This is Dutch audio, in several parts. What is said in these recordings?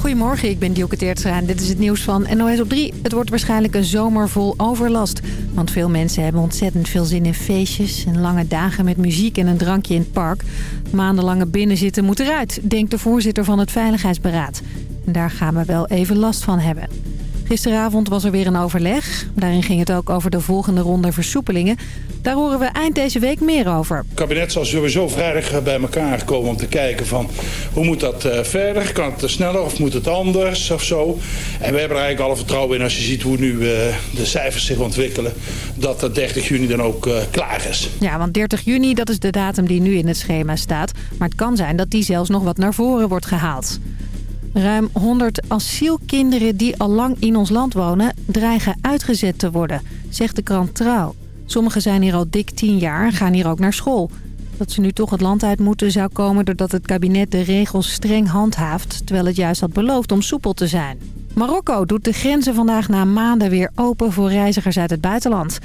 Goedemorgen, ik ben Dielke Teertstra dit is het nieuws van NOS op 3. Het wordt waarschijnlijk een zomer vol overlast. Want veel mensen hebben ontzettend veel zin in feestjes... en lange dagen met muziek en een drankje in het park. Maandenlange binnenzitten moet eruit, denkt de voorzitter van het Veiligheidsberaad. En daar gaan we wel even last van hebben. Gisteravond was er weer een overleg. Daarin ging het ook over de volgende ronde versoepelingen. Daar horen we eind deze week meer over. Het kabinet zal sowieso vrijdag bij elkaar komen om te kijken van hoe moet dat uh, verder? Kan het sneller of moet het anders of zo? En we hebben er eigenlijk alle vertrouwen in als je ziet hoe nu uh, de cijfers zich ontwikkelen. Dat dat 30 juni dan ook uh, klaar is. Ja, want 30 juni dat is de datum die nu in het schema staat. Maar het kan zijn dat die zelfs nog wat naar voren wordt gehaald. Ruim 100 asielkinderen die al lang in ons land wonen... dreigen uitgezet te worden, zegt de krant Trouw. Sommigen zijn hier al dik 10 jaar en gaan hier ook naar school. Dat ze nu toch het land uit moeten zou komen... doordat het kabinet de regels streng handhaaft... terwijl het juist had beloofd om soepel te zijn. Marokko doet de grenzen vandaag na maanden weer open voor reizigers uit het buitenland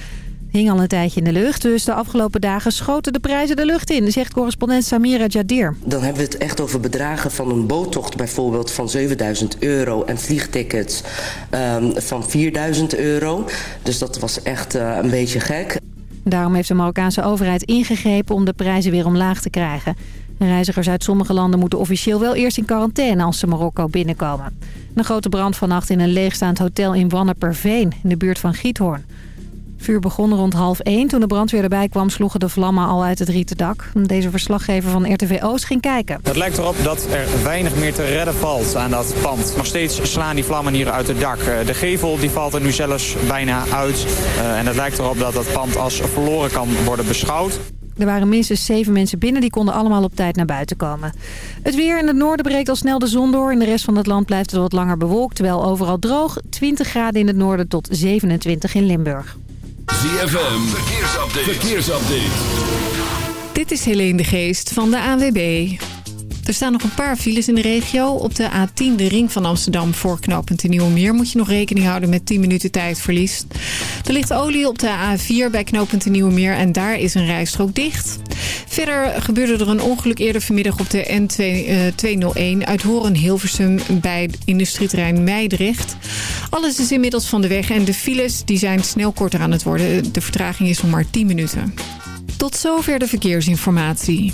hing al een tijdje in de lucht. Dus de afgelopen dagen schoten de prijzen de lucht in, zegt correspondent Samira Jadir. Dan hebben we het echt over bedragen van een boottocht bijvoorbeeld van 7000 euro en vliegtickets um, van 4000 euro. Dus dat was echt uh, een beetje gek. Daarom heeft de Marokkaanse overheid ingegrepen om de prijzen weer omlaag te krijgen. Reizigers uit sommige landen moeten officieel wel eerst in quarantaine als ze Marokko binnenkomen. Een grote brand vannacht in een leegstaand hotel in Wanneperveen in de buurt van Giethoorn vuur begon rond half één. Toen de brandweer erbij kwam sloegen de vlammen al uit het rieten dak. Deze verslaggever van RTV Oost ging kijken. Het lijkt erop dat er weinig meer te redden valt aan dat pand. Nog steeds slaan die vlammen hier uit het dak. Eh, de gevel die valt er nu zelfs bijna uit. Eh, en het lijkt erop dat dat pand als verloren kan worden beschouwd. Er waren minstens zeven mensen binnen, die konden allemaal op tijd naar buiten komen. Het weer in het noorden breekt al snel de zon door. In de rest van het land blijft het wat langer bewolkt, terwijl overal droog. 20 graden in het noorden tot 27 in Limburg. ZFM, verkeersupdate. verkeersupdate. Dit is Helene de Geest van de AWB. Er staan nog een paar files in de regio. Op de A10, de ring van Amsterdam voor knooppunt de Nieuwe Meer... moet je nog rekening houden met 10 minuten tijdverlies. Er ligt olie op de A4 bij knooppunt de Nieuwe Meer... en daar is een rijstrook dicht. Verder gebeurde er een ongeluk eerder vanmiddag op de N201 uh, uit Horen-Hilversum... bij industrieterrein Meidrecht. Alles is inmiddels van de weg en de files die zijn snel korter aan het worden. De vertraging is nog maar 10 minuten. Tot zover de verkeersinformatie.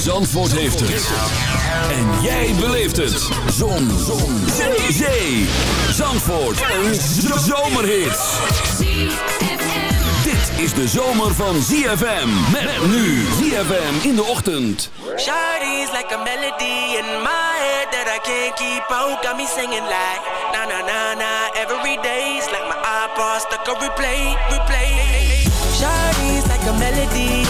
Zandvoort heeft het. En jij beleeft het. Zon. Zon. Zee. Zee. Zandvoort. Een zomerhit. Dit is de zomer van ZFM. Met nu ZFM in de ochtend. Shawty's like a melody in my head that I can't keep out. Got me singing like na na na na every day's like my iPod stuck on replay, replay. Shawty's like a melody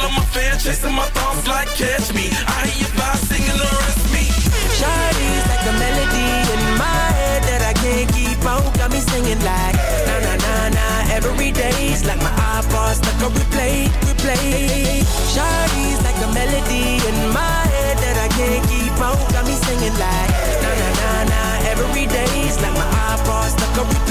Girl, I'm a fan, chasing my thoughts like catch me. I hear you by singing the rest me. Shawty's like a melody in my head that I can't keep out. Got me singing like na na na na every day's like my iPod stuck on replay, replay. Shawty's like a melody in my head that I can't keep out. Got me singing like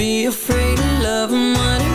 be afraid of love and what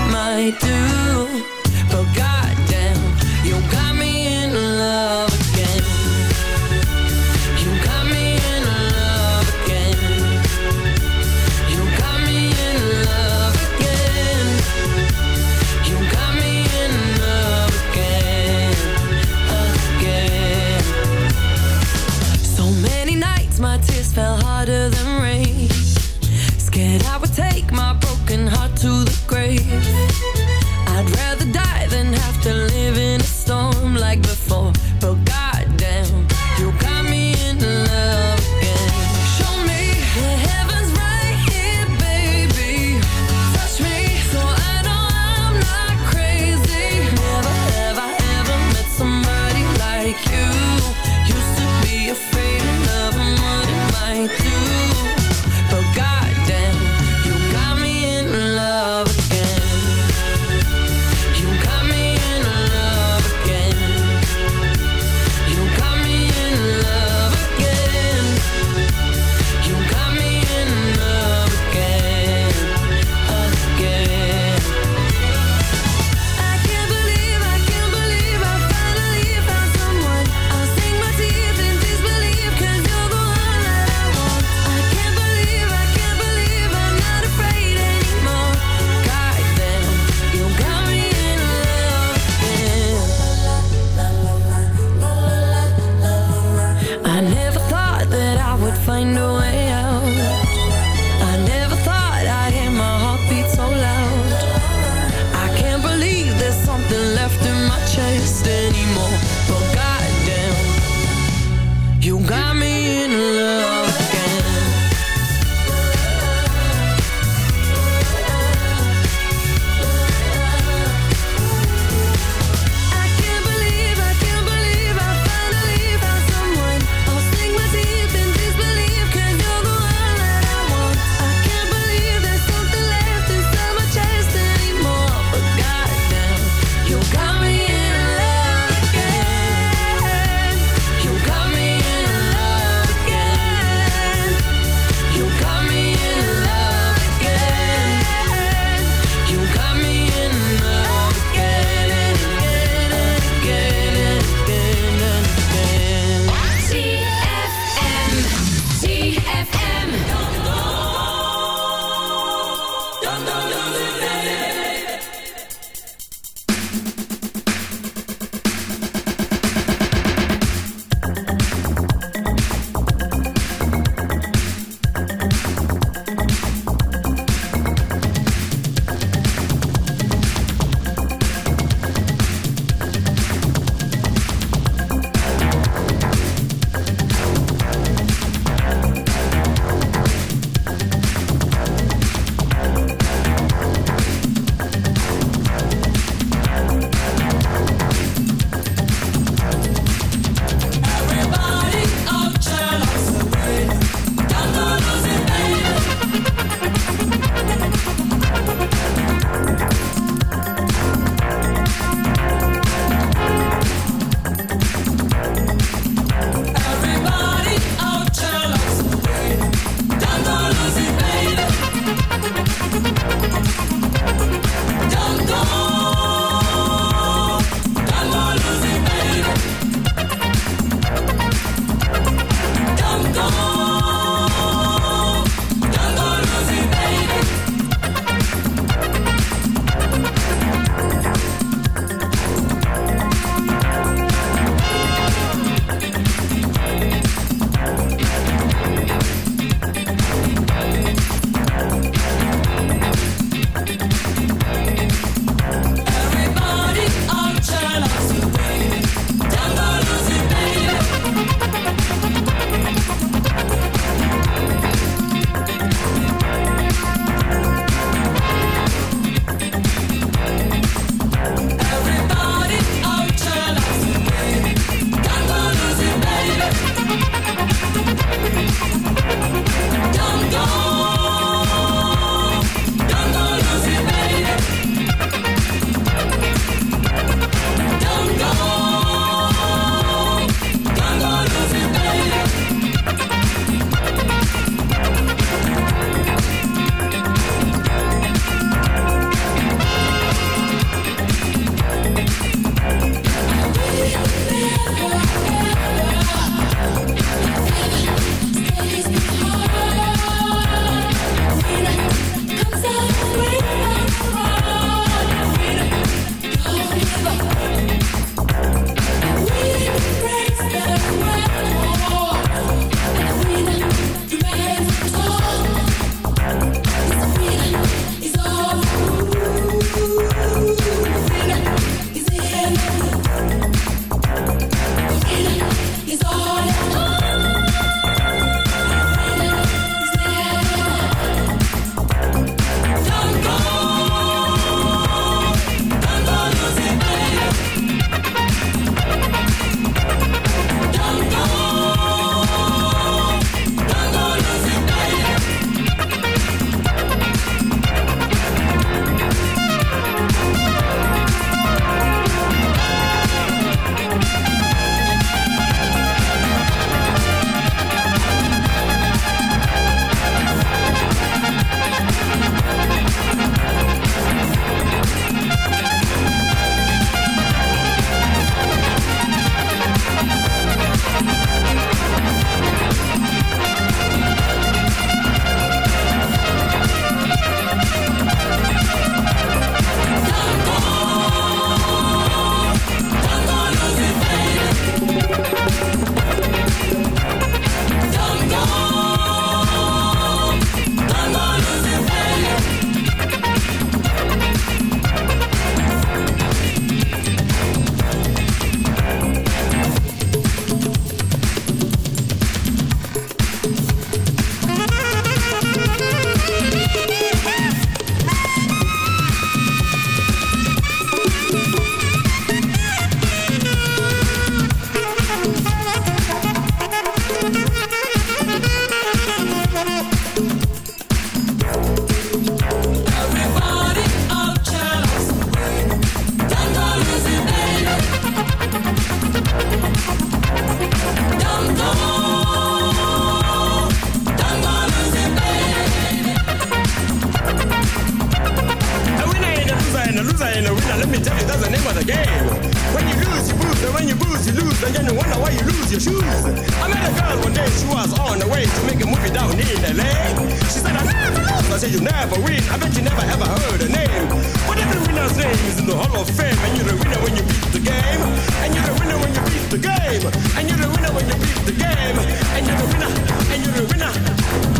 lose, and then you wonder why you lose your shoes. I met a girl one day, she was on the way to make a movie down in LA. She said, I never lose. I said, you never win. I bet you never ever heard a name. But every winner's name is in the Hall of Fame, and you're the winner when you beat the game. And you're the winner when you beat the game. And you're the winner when you beat the game. And you're the winner, and you're the winner.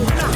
winner.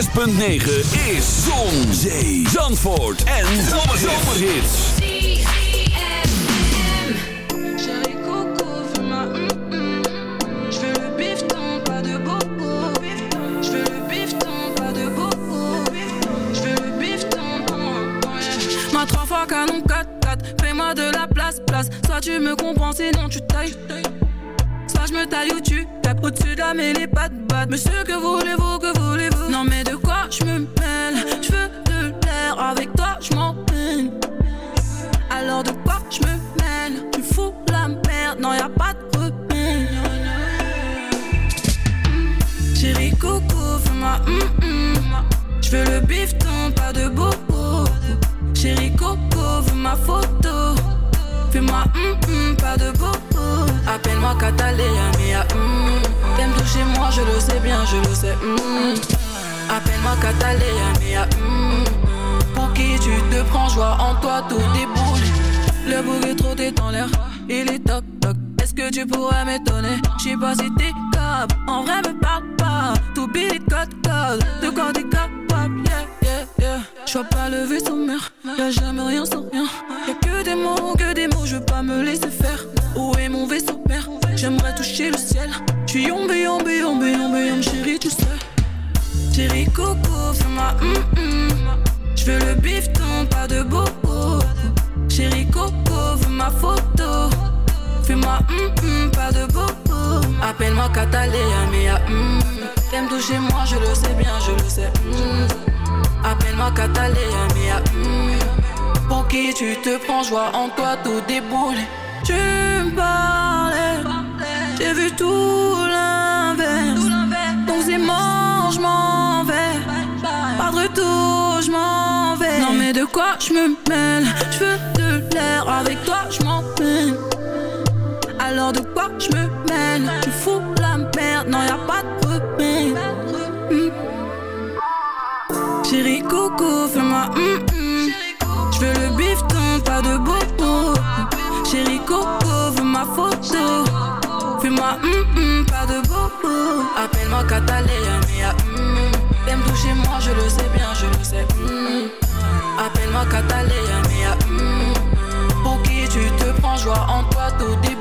106.9 is Zon, Zee, Zandvoort en Zomerhits. Ma trois fois canon 4-4, fais-moi de la place, place. Soit tu me comprends, sinon tu tailles. Soit je me taille ou tu au-dessus de la mêlée, pas de batte. Monsieur, que voulez-vous, que voulez-vous? Non, mais de quoi je me mêle? Je veux de l'air, avec toi je m'en. Alors de quoi je me mêle? Tu fous la merde, non, y a pas de repère. Chérie Coco, fais-moi hum hum. Je veux le bifton, pas de bobo. Chérie Coco, veux ma photo. Fais-moi hum hum, pas de bobo. Appelle-moi Catalina, moi, je le sais bien, je le sais. mm. Appelle-moi Catalina, mia. mm. Pour qui tu te prends, joie en toi, tout déboule. Le bouc est trop dans l'air, il est toc toc. Est-ce que tu pourrais m'étonner? J'sais pas si t'es capable, en vrai me parle pas. Tout billet code code, de quoi t'es capable, yeah, yeah, yeah. J'vois pas le vaisseau mère, y'a jamais rien sans rien. Y'a que des mots, que des mots, je veux pas me laisser faire. Où est mon vaisseau mère? J'aimerais toucher le ciel. J'suis yombe, yombe, yombe, yombe, yombe, chérie, tu sais. Chérie Coco, fais-moi hum hum. J'veux le bifton, pas de bobo. Chérie Coco, veux ma photo. Fais-moi hum hum, pas de bobo. Appelle-moi Catalina, mia hum. T'aimes toucher moi, je le sais bien, je le sais. hum. Appelle-moi Catalina, mia hum. Pour qui tu te prends, joie en toi, tout déboule. Tu me parlais, j'ai vu tout l'inverse. Donc c'est mort, je m'en vais. Pas de retour, je m'en vais. Non mais de quoi je me mêle? Je veux de l'air, avec toi je m'en peine. Alors de quoi je me mêle? Tu fous la merde, non y a pas de remède. Hmm. Chérie Coco, fais-moi hum hum. Je veux le bifton, pas de bobo. Ma photo. Fais-moi pas de bobo. Appelle-moi Catalina, mia hum. T'aimes toucher moi, je le sais bien, je le sais. hum. Appelle-moi Catalina, mia hum. Pour qui tu te prends, joie en toi, tout déboule.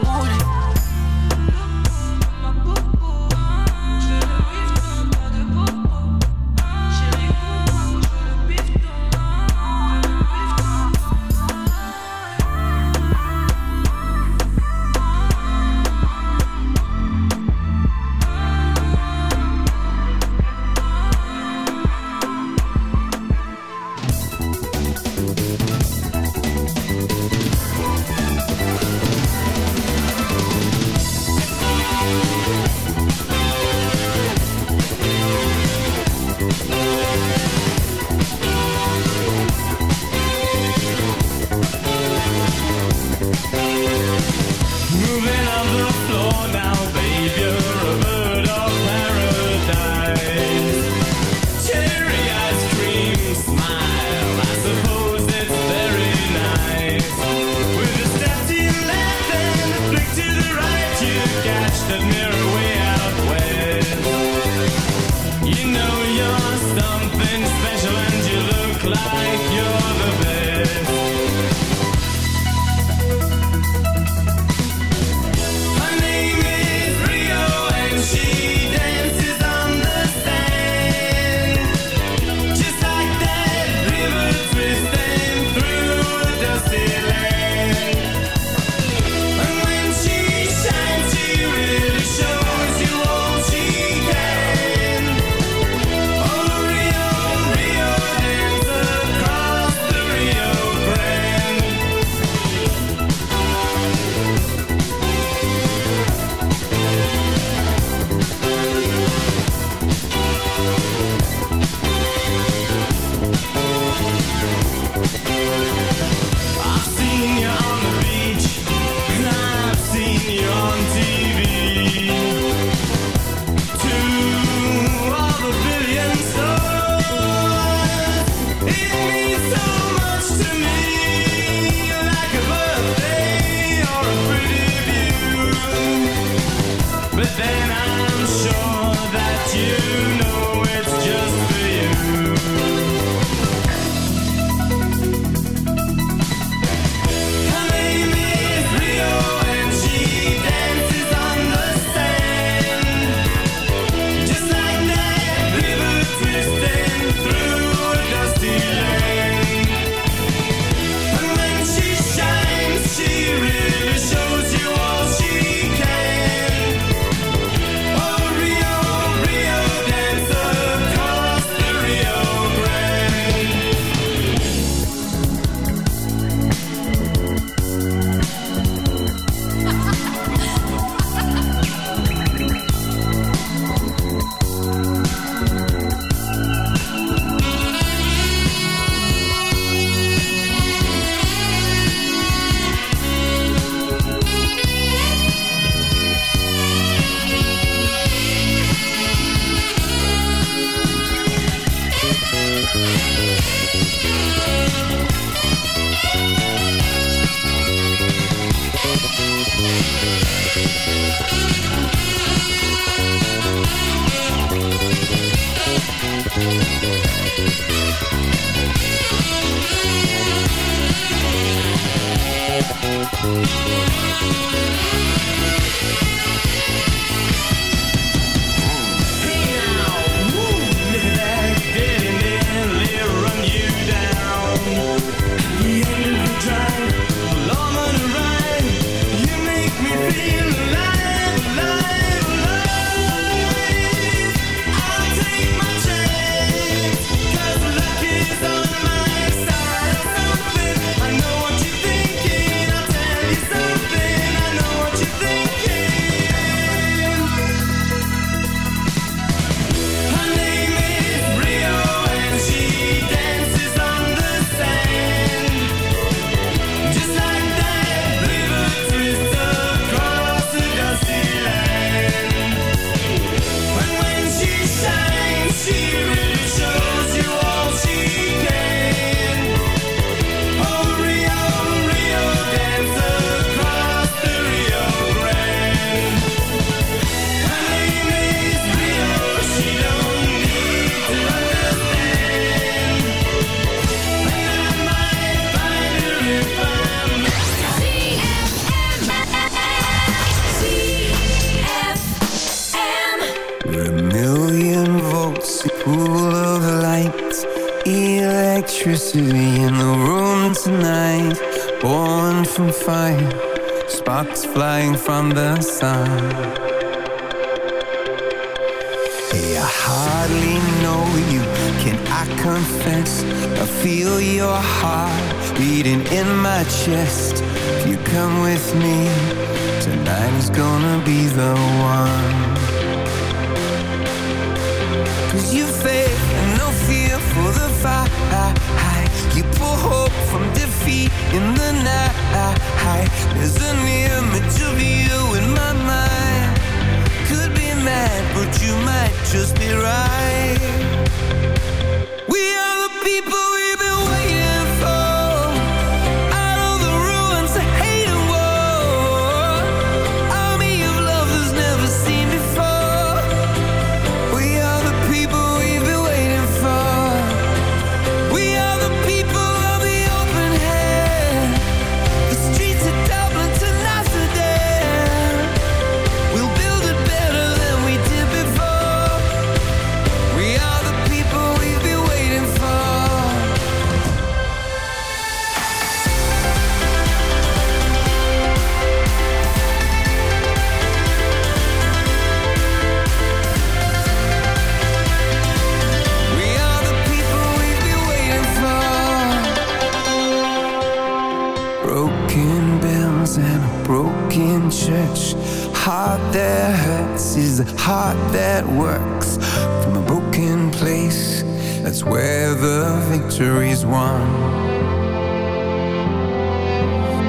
centuries won.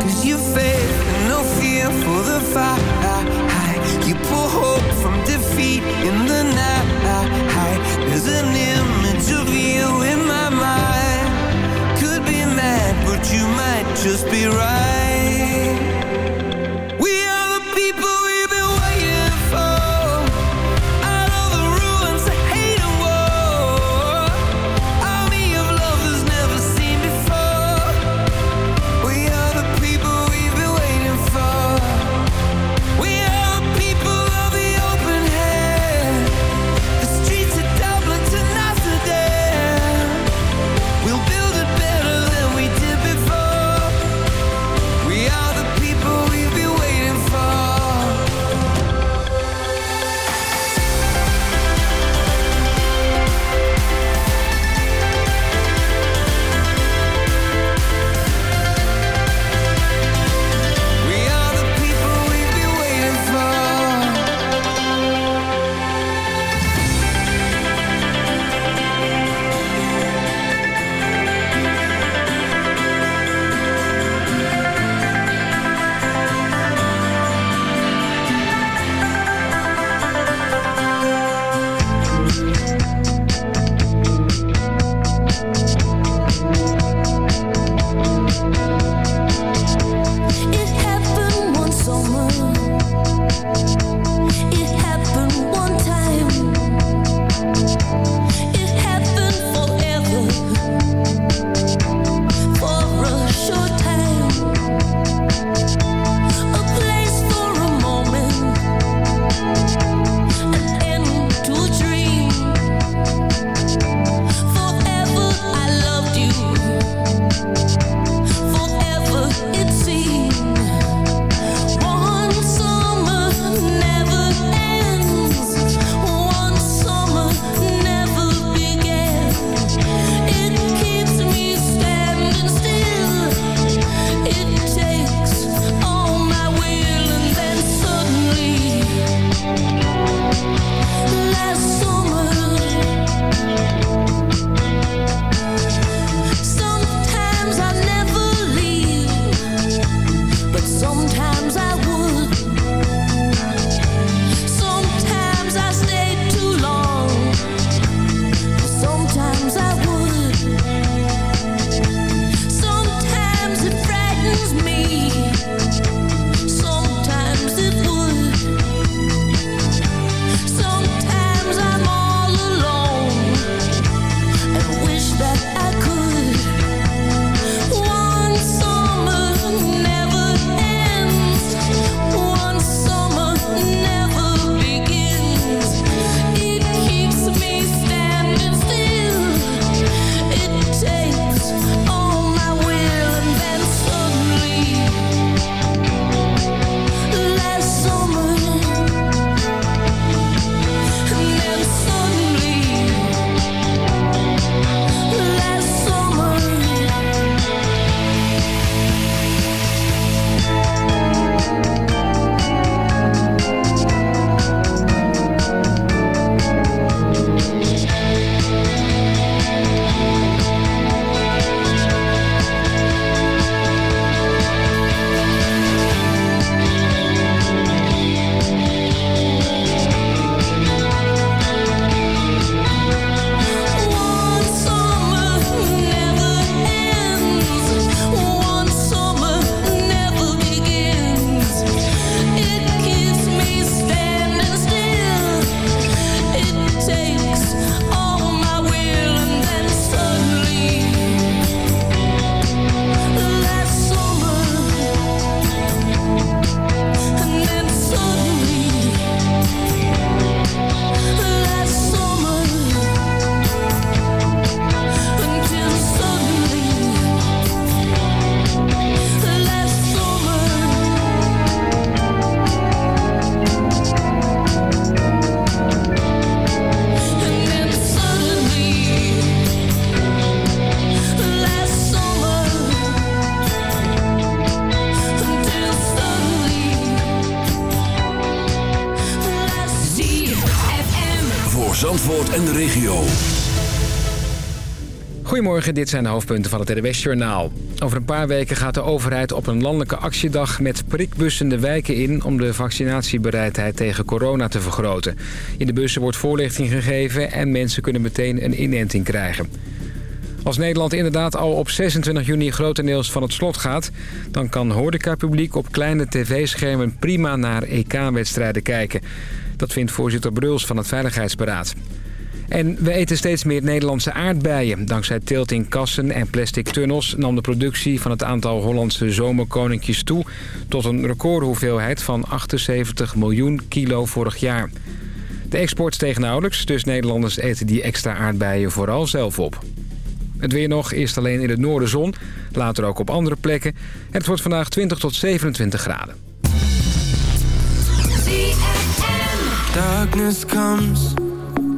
Cause you faith no fear for the fight. You pull hope from defeat in the night. There's an image of you in my mind. Could be mad but you might just be right. Dit zijn de hoofdpunten van het RWS Journaal. Over een paar weken gaat de overheid op een landelijke actiedag met prikbussen de wijken in... om de vaccinatiebereidheid tegen corona te vergroten. In de bussen wordt voorlichting gegeven en mensen kunnen meteen een inenting krijgen. Als Nederland inderdaad al op 26 juni grotendeels van het slot gaat... dan kan horecapubliek op kleine tv-schermen prima naar EK-wedstrijden kijken. Dat vindt voorzitter Bruls van het Veiligheidsberaad. En we eten steeds meer Nederlandse aardbeien. Dankzij teelt in kassen en plastic tunnels nam de productie van het aantal Hollandse zomerkoninkjes toe... tot een recordhoeveelheid van 78 miljoen kilo vorig jaar. De export steeg nauwelijks, dus Nederlanders eten die extra aardbeien vooral zelf op. Het weer nog, eerst alleen in het noorden zon, later ook op andere plekken. En het wordt vandaag 20 tot 27 graden. Darkness comes,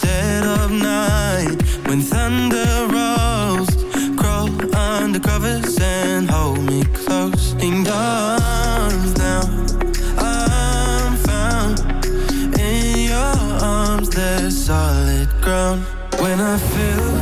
Dead of night, when thunder rolls, crawl under covers and hold me close in your arms now. I'm found in your arms, there's solid ground. When I feel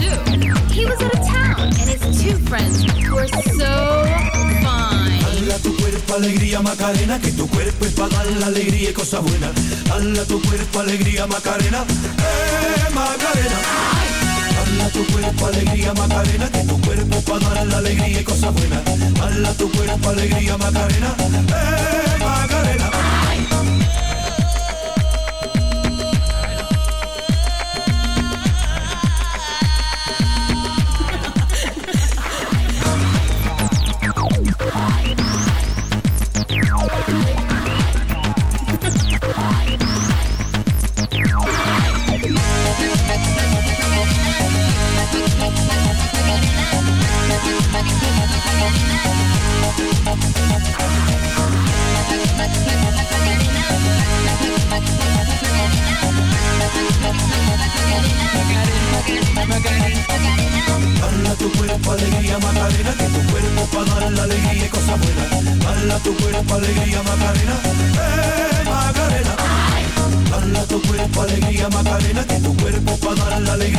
He was out of town, and his two friends were so fine. Tu cuerpo alegría Macarena, que tu cuerpo es la alegría y. Dala tu cuerpo alegría Macarena, eh Macarena. Dala tu cuerpo alegría Macarena, que tu cuerpo la alegría y. Dala tu cuerpo alegría Macarena, eh Macarena.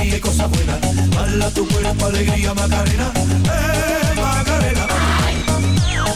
Y cosas buenas. Dala tu cuerpo alegría Macarena, eh Macarena.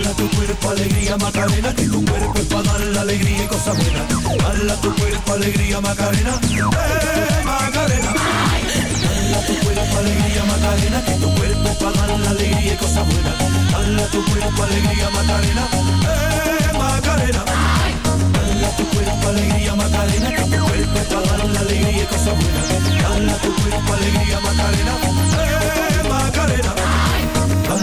Dala tu cuerpo alegría Macarena, que tu cuerpo es para dar la alegría y cosas buenas. Dala tu cuerpo alegría Macarena, eh Macarena. Dala tu cuerpo alegría Macarena, que tu cuerpo para dar la alegría y cosas buenas. Dala tu cuerpo alegría Macarena, eh Macarena. Dala tu cuerpo alegría Macarena, que tu cuerpo es para dar la alegría y cosas buenas. Dala tu cuerpo alegría Macarena, eh Macarena.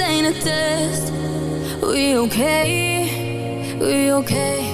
ain't a test. We okay? We okay?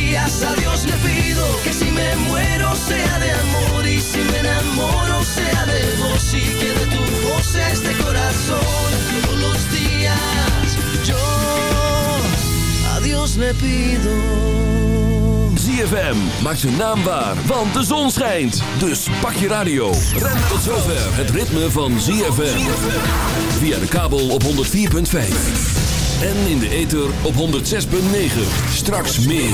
a Dios le pido que si me muero sea de amor y si me enamoro sea de vos y que de tu voz este corazón. Todos los días yo a Dios le pido. ZFM maakt zijn naam waar, want de zon schijnt. Dus pak je radio. Tot zover het ritme van ZFM. Via de kabel op 104.5. En in de ether op 106.9. Straks meer.